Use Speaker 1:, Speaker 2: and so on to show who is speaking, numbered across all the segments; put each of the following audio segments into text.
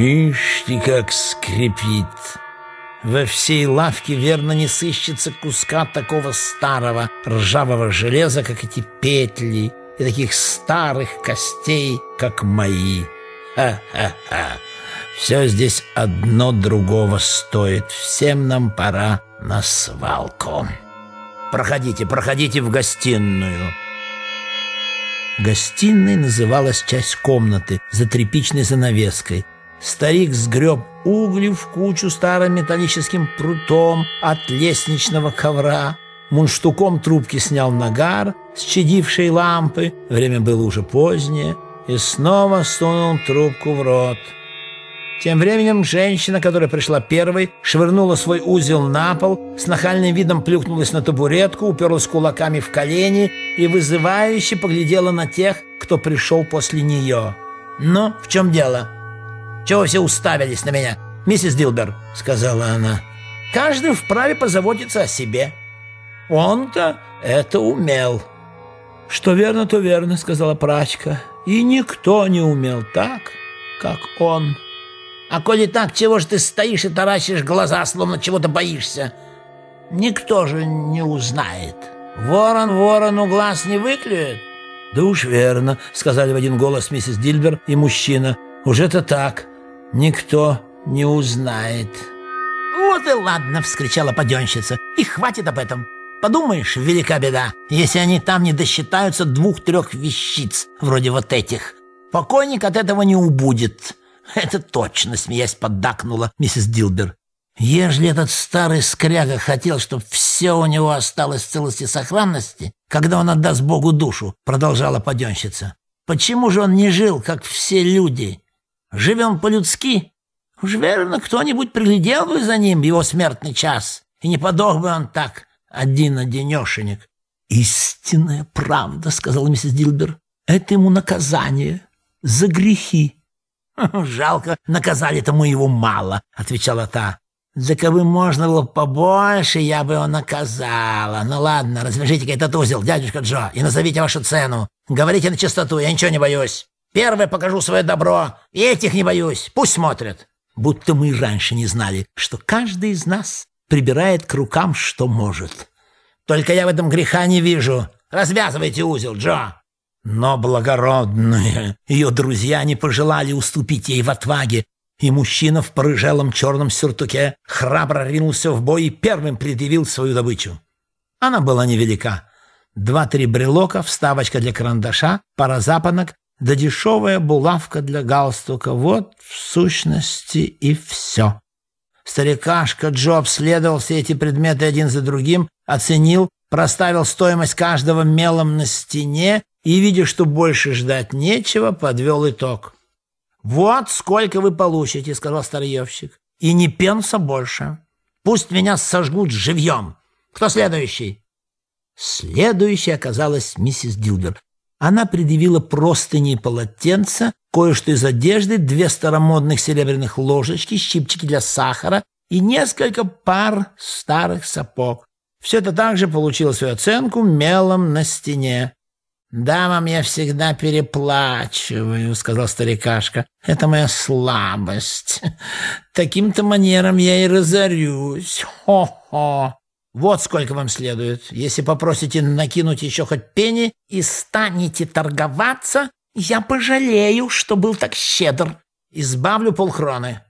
Speaker 1: Ишь ты как скрипит. Во всей лавке верно не сыщется куска такого старого ржавого железа, как эти петли, и таких старых костей, как мои. Ха-ха-ха. Все здесь одно другого стоит. Всем нам пора на свалку. Проходите, проходите в гостиную. Гостиной называлась часть комнаты за тряпичной занавеской. Старик сгреб угли в кучу старым металлическим прутом от лестничного ковра. Мунштуком трубки снял нагар с чадившей лампы, время было уже позднее, и снова сунул трубку в рот. Тем временем женщина, которая пришла первой, швырнула свой узел на пол, с нахальным видом плюхнулась на табуретку, уперлась кулаками в колени и вызывающе поглядела на тех, кто пришел после нее. «Ну, в чем дело? Чего все уставились на меня?» «Миссис Дилбер», — сказала она, — «каждый вправе позаботиться о себе. Он-то это умел». «Что верно, то верно», — сказала прачка, — «и никто не умел так, как он». А коли так, чего ж ты стоишь и таращишь глаза, словно чего-то боишься? Никто же не узнает. Ворон ворону глаз не выклюет. Да уж верно, сказали в один голос миссис Дильбер и мужчина. Уже это так. Никто не узнает. Вот и ладно, вскричала паденщица. И хватит об этом. Подумаешь, велика беда, если они там не досчитаются двух-трех вещиц, вроде вот этих. Покойник от этого не убудет. «Это точно!» — смеясь поддакнула миссис Дилбер. «Ежели этот старый скряга хотел, чтобы все у него осталось в целости и сохранности, когда он отдаст Богу душу», — продолжала паденщица, «почему же он не жил, как все люди? Живем по-людски? Уж верно, кто-нибудь приглядел бы за ним его смертный час, и не подох бы он так один-одинешенек». «Истинная правда», — сказала миссис Дилбер, — «это ему наказание за грехи». «Жалко, наказали-то мы его мало», — отвечала та. «Да кабы можно было побольше, я бы его наказала. Ну ладно, развяжите-ка этот узел, дядюшка Джо, и назовите вашу цену. Говорите на чистоту, я ничего не боюсь. Первый покажу свое добро, и этих не боюсь. Пусть смотрят». Будто мы раньше не знали, что каждый из нас прибирает к рукам, что может. «Только я в этом греха не вижу. Развязывайте узел, Джо!» Но благородные ее друзья не пожелали уступить ей в отваге, и мужчина в порыжелом черном сюртуке храбро ринулся в бой и первым предъявил свою добычу. Она была невелика. Два-три брелока, вставочка для карандаша, пара запонок, да дешевая булавка для галстука. Вот, в сущности, и все. Старикашка Джо обследовал все эти предметы один за другим, оценил, проставил стоимость каждого мелом на стене и, видя, что больше ждать нечего, подвел итог. «Вот сколько вы получите», — сказал старьевщик. «И не пенса больше. Пусть меня сожгут живьем. Кто следующий?» Следующей оказалась миссис Дилбер. Она предъявила простыни и полотенца, кое-что из одежды, две старомодных серебряных ложечки, щипчики для сахара и несколько пар старых сапог. Все это также получило свою оценку мелом на стене. «Дамам я всегда переплачиваю», — сказал старикашка. «Это моя слабость. Таким-то манером я и разорюсь. Хо-хо. Вот сколько вам следует. Если попросите накинуть еще хоть пени и станете торговаться, я пожалею, что был так щедр. Избавлю полхроны».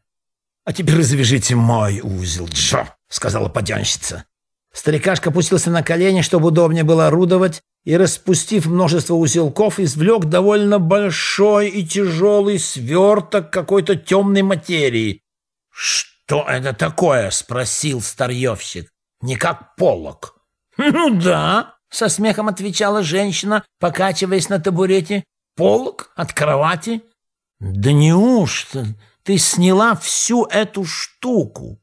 Speaker 1: «А теперь развяжите мой узел, Джо», — сказала подянщица. Старикашка опустился на колени, чтобы удобнее было орудовать, и, распустив множество узелков, извлек довольно большой и тяжелый сверток какой-то темной материи. «Что это такое?» — спросил старьевщик. «Не как полок». «Ну да», — со смехом отвечала женщина, покачиваясь на табурете. «Полок от кровати». «Да неужто ты сняла всю эту штуку?»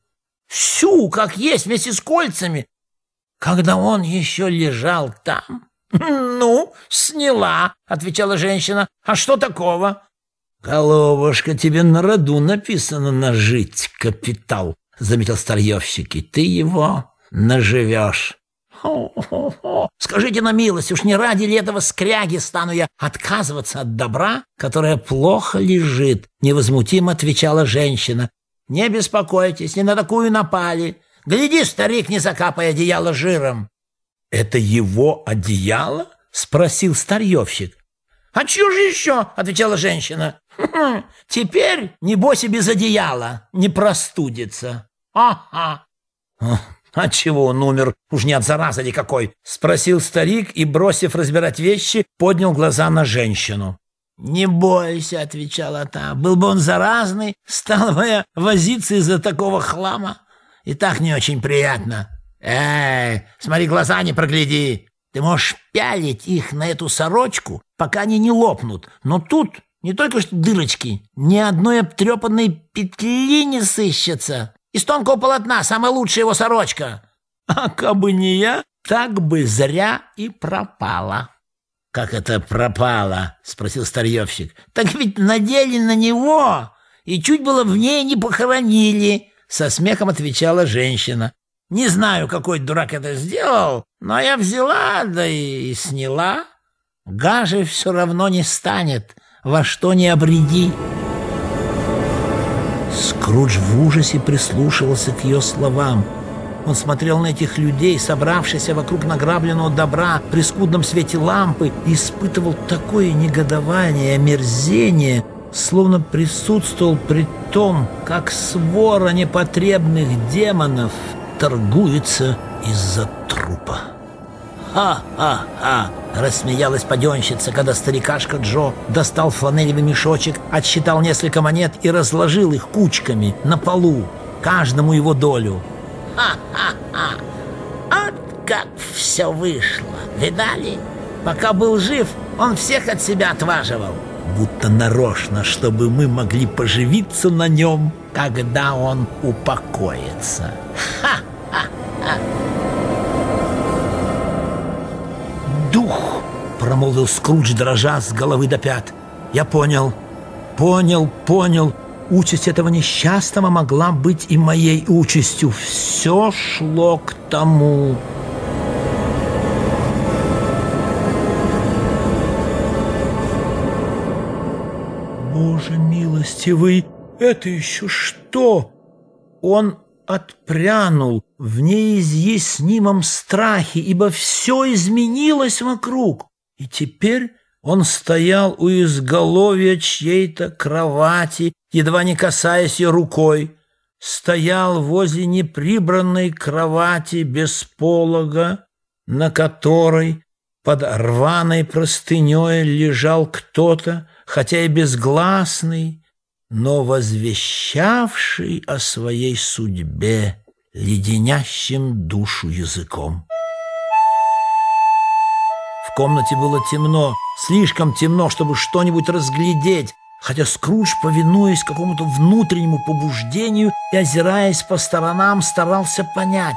Speaker 1: «Всю, как есть, вместе с кольцами, когда он еще лежал там?» «Ну, сняла», — отвечала женщина. «А что такого?» «Головушка, тебе на роду написано нажить капитал», — заметил старьевщик, «и ты его наживешь». Скажите на милость, уж не ради ли этого скряги стану я отказываться от добра, которое плохо лежит? Невозмутимо отвечала женщина. Не беспокойтесь, не на такую напали. Гляди, старик, не закапай одеяло жиром. Это его одеяло? Спросил старьевщик. «А чё же еще?» — отвечала женщина. «Хм, «Теперь, небось, и без одеяла не простудится». «Ага». «А чего он умер? Уж не от заразы никакой?» — спросил старик и, бросив разбирать вещи, поднял глаза на женщину. «Не бойся», — отвечала та, — «был бы он заразный, стал бы я возиться из-за такого хлама. И так не очень приятно. Эй, смотри, глаза не прогляди. Ты можешь пялить их на эту сорочку, пока они не лопнут. Но тут не только что дырочки, ни одной обтрепанной петли не сыщется. Из тонкого полотна самая лучшая его сорочка. А кабы не я, так бы зря и пропала. «Как это пропало?» — спросил старьевщик. «Так ведь надели на него, и чуть было в ней не похоронили», — со смехом отвечала женщина. «Не знаю, какой дурак это сделал, но я взяла, да и сняла. Гаже все равно не станет, во что не обреди». Скрудж в ужасе прислушивался к ее словам. Он смотрел на этих людей, собравшихся вокруг награбленного добра при скудном свете лампы, и испытывал такое негодование и омерзение, словно присутствовал при том, как свора непотребных демонов торгуется из-за трупа. «Ха-ха-ха!» — рассмеялась паденщица, когда старикашка Джо достал фланелевый мешочек, отсчитал несколько монет и разложил их кучками на полу, каждому его долю. «Ха-ха-ха! Вот как все вышло! Видали? Пока был жив, он всех от себя отваживал, будто нарочно, чтобы мы могли поживиться на нем, когда он упокоится. Промолвил Скрудж, дрожа с головы до пят. «Я понял, понял, понял. Участь этого несчастного могла быть и моей участью. Все шло к тому». «Боже милостивый, это еще что?» Он отпрянул в неизъяснимом страхе, ибо все изменилось вокруг. И теперь он стоял у изголовья чьей-то кровати, едва не касаясь ее рукой, стоял возле неприбранной кровати без полога, на которой под рваной простыней лежал кто-то, хотя и безгласный, но возвещавший о своей судьбе леденящим душу языком. В комнате было темно, слишком темно, чтобы что-нибудь разглядеть, хотя Скрудж, повинуясь какому-то внутреннему побуждению и озираясь по сторонам, старался понять,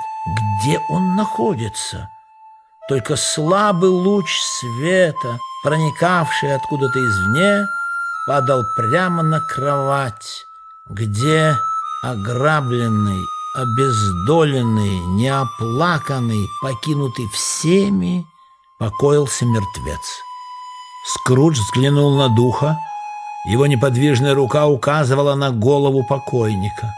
Speaker 1: где он находится. Только слабый луч света, проникавший откуда-то извне, падал прямо на кровать, где ограбленный, обездоленный, неоплаканный, покинутый всеми, покоился мертвец. Скрудж взглянул на духа, его неподвижная рука указывала на голову покойника.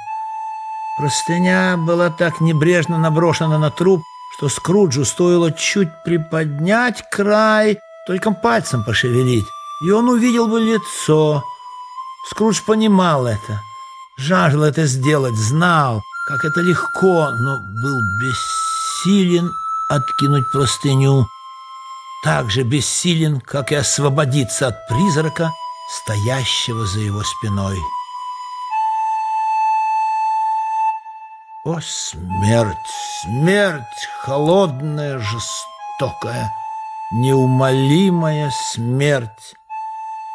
Speaker 1: Простыня была так небрежно наброшена на труп, что Скруджу стоило чуть приподнять край, только пальцем пошевелить, и он увидел бы лицо. Скрудж понимал это, жаждал это сделать, знал, как это легко, но был бессилен откинуть простыню. Так же бессилен, как и освободиться от призрака, стоящего за его спиной. О, смерть, смерть, холодная, жестокая, неумолимая смерть!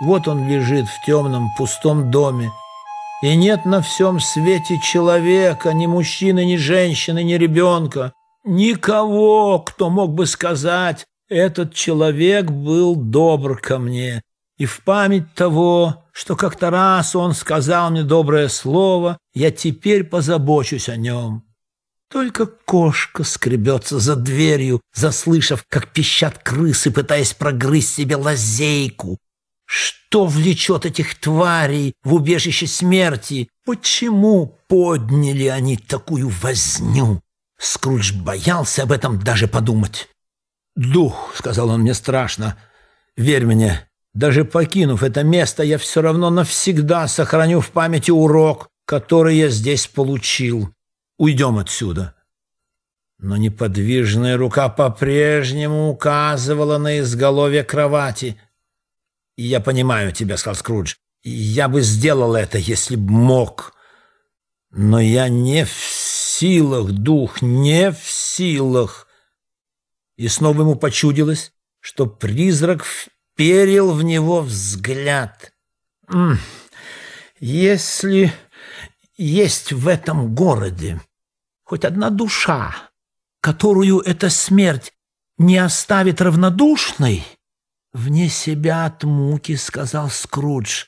Speaker 1: Вот он лежит в темном пустом доме, и нет на всем свете человека, ни мужчины, ни женщины, ни ребенка, никого, кто мог бы сказать, этот человек был добр ко мне. И в память того, что как-то раз он сказал мне доброе слово, я теперь позабочусь о нем. Только кошка скребется за дверью, заслышав, как пищат крысы, пытаясь прогрызть себе лазейку. Что влечет этих тварей в убежище смерти? Почему подняли они такую возню? Скрудж боялся об этом даже подумать. «Дух», — сказал он мне страшно, — «верь мне, даже покинув это место, я все равно навсегда сохраню в памяти урок, который я здесь получил. Уйдем отсюда». Но неподвижная рука по-прежнему указывала на изголовье кровати. «Я понимаю тебя», — сказал Скрудж. «Я бы сделал это, если б мог. Но я не в силах, дух, не в силах». И снова ему почудилось, что призрак вперил в него взгляд. «Если есть в этом городе хоть одна душа, которую эта смерть не оставит равнодушной, вне себя от муки, сказал Скрудж.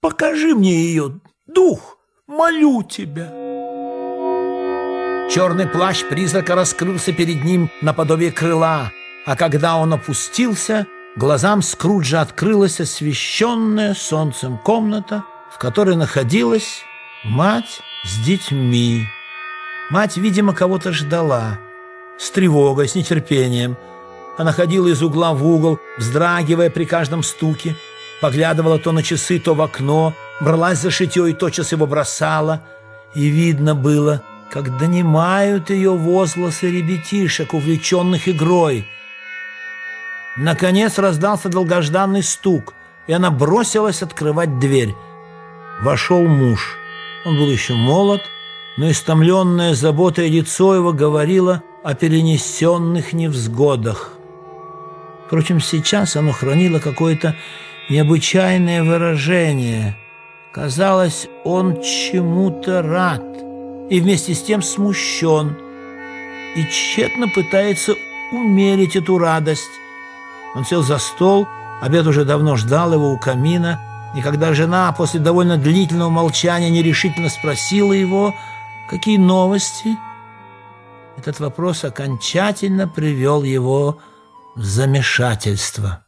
Speaker 1: Покажи мне ее, дух, молю тебя. Черный плащ призрака раскрылся перед ним наподобие крыла, а когда он опустился, глазам Скруджа открылась освещенная солнцем комната, в которой находилась мать с детьми. Мать, видимо, кого-то ждала с тревогой, с нетерпением. Она ходила из угла в угол, вздрагивая при каждом стуке, поглядывала то на часы, то в окно, бралась за шитье и тотчас его бросала. И видно было, как донимают ее возгласы ребятишек, увлеченных игрой. Наконец раздался долгожданный стук, и она бросилась открывать дверь. Вошел муж. Он был еще молод, но истомленное заботой лицо его говорило о перенесенных невзгодах. Впрочем, сейчас оно хранило какое-то необычайное выражение. Казалось, он чему-то рад и вместе с тем смущен и тщетно пытается умерить эту радость. Он сел за стол, обед уже давно ждал его у камина, и когда жена после довольно длительного молчания нерешительно спросила его, какие новости – этот вопрос окончательно привел его в замешательство.